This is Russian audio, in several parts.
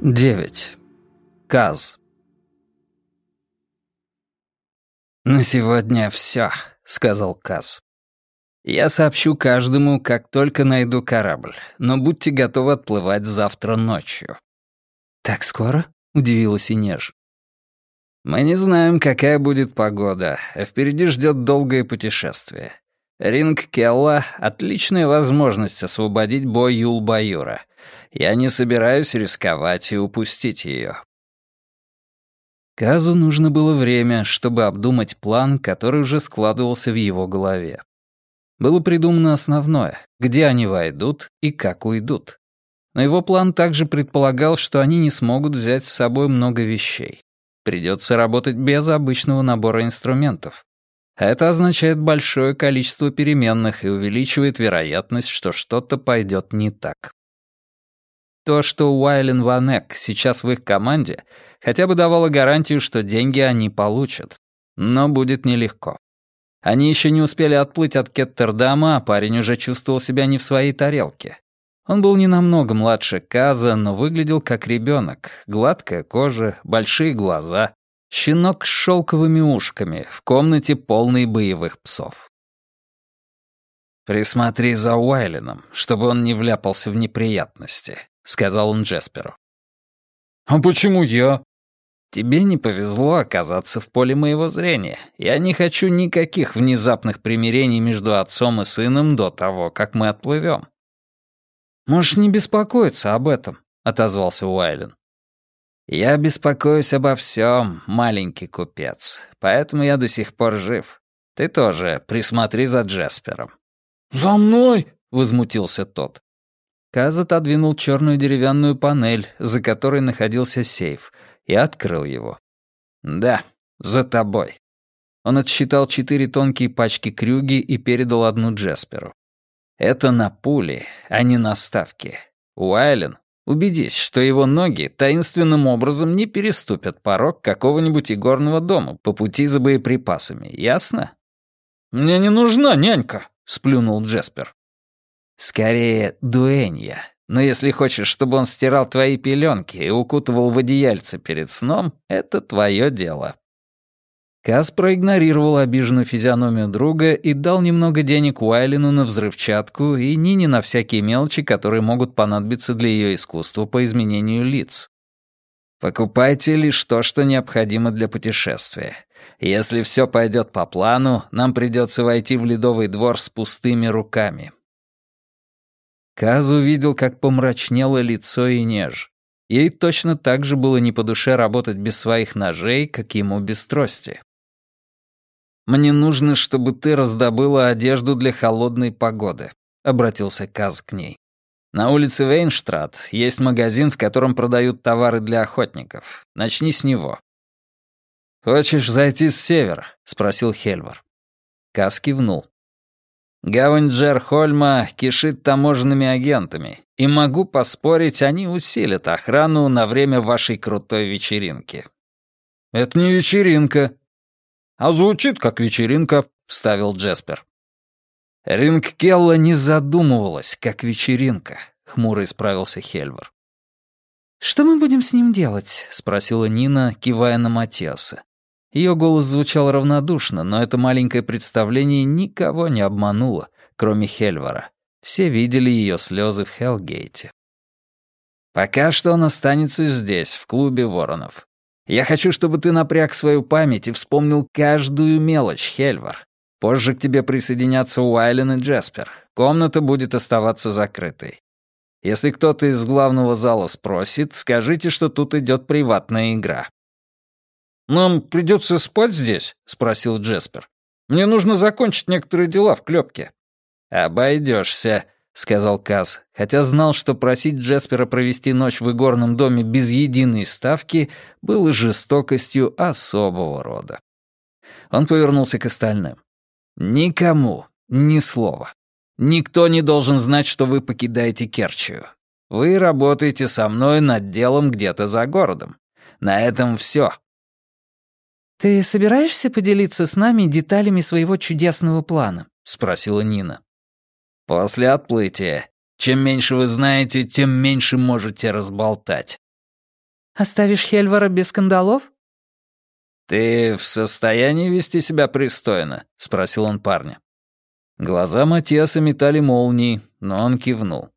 9. Каз. «На сегодня все», — сказал Каз. «Я сообщу каждому, как только найду корабль, но будьте готовы отплывать завтра ночью». «Так скоро?» — удивилась Инеж. «Мы не знаем, какая будет погода, а впереди ждет долгое путешествие. Ринг Келла — отличная возможность освободить бой Юлбаюра. Я не собираюсь рисковать и упустить ее. Казу нужно было время, чтобы обдумать план, который уже складывался в его голове. Было придумано основное, где они войдут и как уйдут. Но его план также предполагал, что они не смогут взять с собой много вещей. Придется работать без обычного набора инструментов. Это означает большое количество переменных и увеличивает вероятность, что что-то пойдет не так. То, что Уайлен Ванек сейчас в их команде, хотя бы давало гарантию, что деньги они получат. Но будет нелегко. Они еще не успели отплыть от Кеттердама, а парень уже чувствовал себя не в своей тарелке. Он был не намного младше Каза, но выглядел как ребенок. Гладкая кожа, большие глаза, Щенок с шелковыми ушками в комнате полной боевых псов. «Присмотри за Уайленом, чтобы он не вляпался в неприятности», — сказал он Джесперу. «А почему я?» «Тебе не повезло оказаться в поле моего зрения. Я не хочу никаких внезапных примирений между отцом и сыном до того, как мы отплывем». «Можешь не беспокоиться об этом», — отозвался Уайлен. «Я беспокоюсь обо всем, маленький купец, поэтому я до сих пор жив. Ты тоже присмотри за Джеспером». «За мной!» — возмутился тот. Каз отодвинул черную деревянную панель, за которой находился сейф, и открыл его. «Да, за тобой». Он отсчитал четыре тонкие пачки крюги и передал одну Джесперу. «Это на пули, а не на ставки. Уайлен Убедись, что его ноги таинственным образом не переступят порог какого-нибудь игорного дома по пути за боеприпасами, ясно? «Мне не нужна нянька», — сплюнул Джеспер. «Скорее, дуэнья. Но если хочешь, чтобы он стирал твои пеленки и укутывал в одеяльце перед сном, это твое дело». Кас проигнорировал обиженную физиономию друга и дал немного денег Уайлину на взрывчатку и Нине на всякие мелочи, которые могут понадобиться для ее искусства по изменению лиц. Покупайте лишь то, что необходимо для путешествия. Если все пойдет по плану, нам придется войти в ледовый двор с пустыми руками. Каз увидел, как помрачнело лицо и неж. Ей точно так же было не по душе работать без своих ножей, как ему без трости. «Мне нужно, чтобы ты раздобыла одежду для холодной погоды», — обратился Каз к ней. «На улице Вейнштрат есть магазин, в котором продают товары для охотников. Начни с него». «Хочешь зайти с севера?» — спросил Хельвар. Каз кивнул. «Гавань Джерхольма кишит таможенными агентами, и могу поспорить, они усилят охрану на время вашей крутой вечеринки». «Это не вечеринка», «А звучит как вечеринка», — вставил Джеспер. «Ринг Келла не задумывалась, как вечеринка», — хмуро исправился Хельвар. «Что мы будем с ним делать?» — спросила Нина, кивая на Матиаса. Ее голос звучал равнодушно, но это маленькое представление никого не обмануло, кроме Хельвара. Все видели ее слезы в Хелгейте. «Пока что он останется здесь, в клубе воронов. Я хочу, чтобы ты напряг свою память и вспомнил каждую мелочь, Хельвар. Позже к тебе присоединятся Уайлен и Джеспер. Комната будет оставаться закрытой. Если кто-то из главного зала спросит, скажите, что тут идет приватная игра». «Нам придется спать здесь?» — спросил Джеспер. «Мне нужно закончить некоторые дела в клепке». «Обойдешься», — сказал Каз, хотя знал, что просить Джеспера провести ночь в игорном доме без единой ставки было жестокостью особого рода. Он повернулся к остальным. «Никому ни слова. Никто не должен знать, что вы покидаете Керчью. Вы работаете со мной над делом где-то за городом. На этом все. «Ты собираешься поделиться с нами деталями своего чудесного плана?» — спросила Нина. После отплытия. Чем меньше вы знаете, тем меньше можете разболтать. «Оставишь Хельвара без скандалов?» «Ты в состоянии вести себя пристойно?» — спросил он парня. Глаза Матиаса метали молнии, но он кивнул.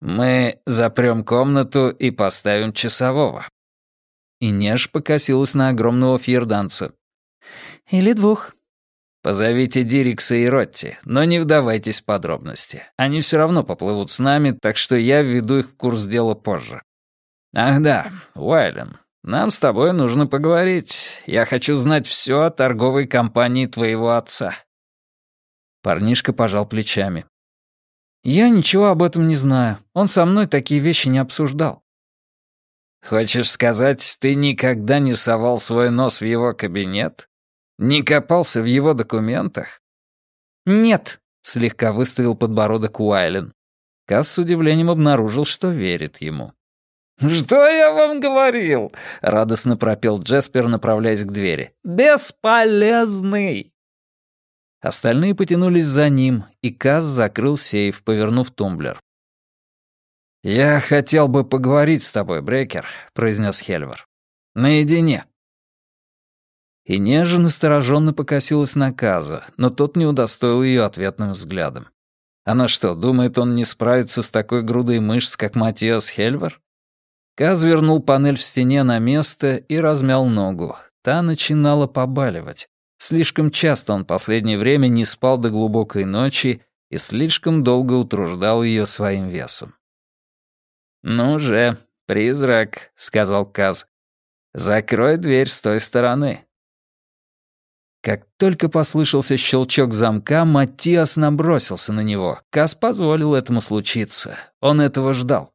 «Мы запрем комнату и поставим часового». И Неж покосилась на огромного фьерданца. «Или двух». «Позовите Дирикса и Ротти, но не вдавайтесь в подробности. Они все равно поплывут с нами, так что я введу их в курс дела позже. Ах да, Уайлен, нам с тобой нужно поговорить. Я хочу знать все о торговой компании твоего отца». Парнишка пожал плечами. «Я ничего об этом не знаю. Он со мной такие вещи не обсуждал». «Хочешь сказать, ты никогда не совал свой нос в его кабинет? Не копался в его документах?» «Нет», — слегка выставил подбородок Уайлен. Касс с удивлением обнаружил, что верит ему. «Что я вам говорил?» — радостно пропел Джеспер, направляясь к двери. «Бесполезный!» Остальные потянулись за ним, и Каз закрыл сейф, повернув тумблер. «Я хотел бы поговорить с тобой, Брекер», — произнес Хельвар. «Наедине». И Нежа настороженно покосилась на Каза, но тот не удостоил ее ответным взглядом. Она что, думает, он не справится с такой грудой мышц, как Матиас Хельвар? Каз вернул панель в стене на место и размял ногу. Та начинала побаливать. Слишком часто он последнее время не спал до глубокой ночи и слишком долго утруждал ее своим весом. «Ну же, призрак», — сказал Каз. «Закрой дверь с той стороны». Как только послышался щелчок замка, Матиас набросился на него. Каз позволил этому случиться. Он этого ждал.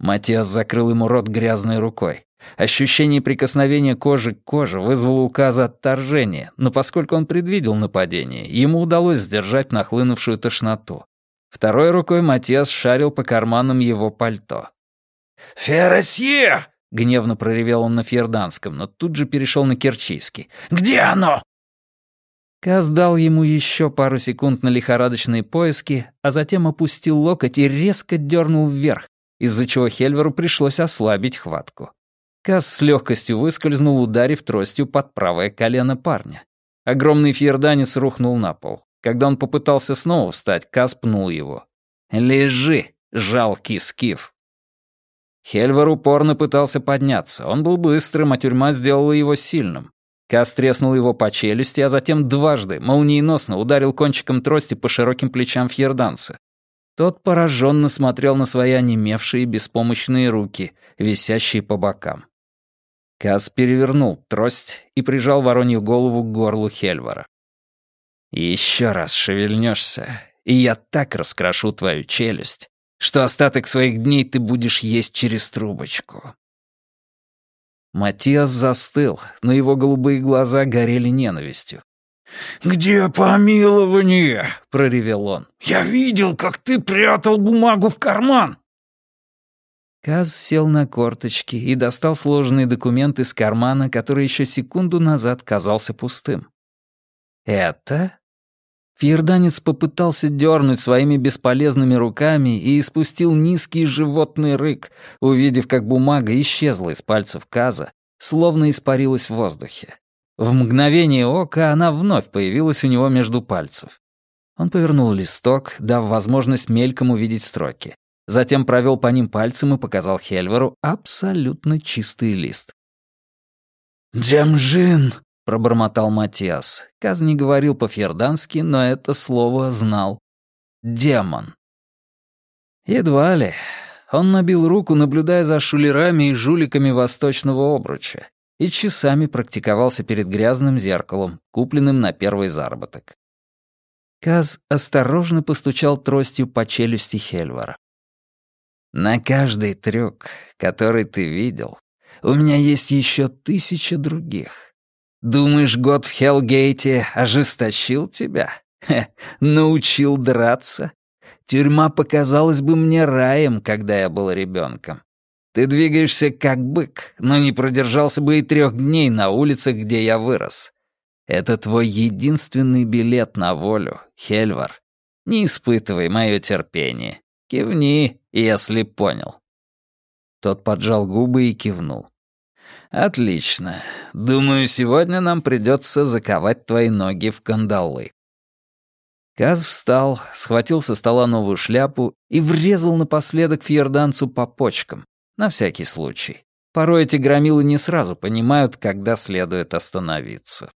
Матиас закрыл ему рот грязной рукой. Ощущение прикосновения кожи к коже вызвало указа отторжения, но поскольку он предвидел нападение, ему удалось сдержать нахлынувшую тошноту. Второй рукой Матиас шарил по карманам его пальто. «Феросье!» — гневно проревел он на фьерданском, но тут же перешел на керчийский. «Где оно?» Каз дал ему еще пару секунд на лихорадочные поиски, а затем опустил локоть и резко дернул вверх, из-за чего Хельверу пришлось ослабить хватку. Каз с легкостью выскользнул, ударив тростью под правое колено парня. Огромный фьерданец рухнул на пол. Когда он попытался снова встать, Каз пнул его. «Лежи, жалкий скиф!» Хельвар упорно пытался подняться. Он был быстрым, а тюрьма сделала его сильным. Каз треснул его по челюсти, а затем дважды, молниеносно ударил кончиком трости по широким плечам фьерданца. Тот пораженно смотрел на свои онемевшие беспомощные руки, висящие по бокам. Каз перевернул трость и прижал воронью голову к горлу Хельвара. «Еще раз шевельнешься, и я так раскрошу твою челюсть, что остаток своих дней ты будешь есть через трубочку». Матиас застыл, но его голубые глаза горели ненавистью. «Где помилование?» — проревел он. «Я видел, как ты прятал бумагу в карман!» Каз сел на корточки и достал сложенный документ из кармана, который еще секунду назад казался пустым. «Это?» Фьерданец попытался дернуть своими бесполезными руками и испустил низкий животный рык, увидев, как бумага исчезла из пальцев Каза, словно испарилась в воздухе. В мгновение ока она вновь появилась у него между пальцев. Он повернул листок, дав возможность мельком увидеть строки. Затем провел по ним пальцем и показал Хельверу абсолютно чистый лист. «Демжин!» — пробормотал Матиас. Каз не говорил по-фьердански, но это слово знал. «Демон». Едва ли. Он набил руку, наблюдая за шулерами и жуликами восточного обруча и часами практиковался перед грязным зеркалом, купленным на первый заработок. Каз осторожно постучал тростью по челюсти Хельвара. «На каждый трюк, который ты видел, у меня есть еще тысяча других. Думаешь, год в Хелгейте ожесточил тебя? Хе, научил драться? Тюрьма показалась бы мне раем, когда я был ребенком. Ты двигаешься как бык, но не продержался бы и трех дней на улицах, где я вырос. Это твой единственный билет на волю, Хельвар. Не испытывай мое терпение. Кивни, если понял. Тот поджал губы и кивнул. «Отлично. Думаю, сегодня нам придется заковать твои ноги в кандалы». Каз встал, схватил со стола новую шляпу и врезал напоследок фьерданцу по почкам, на всякий случай. Порой эти громилы не сразу понимают, когда следует остановиться.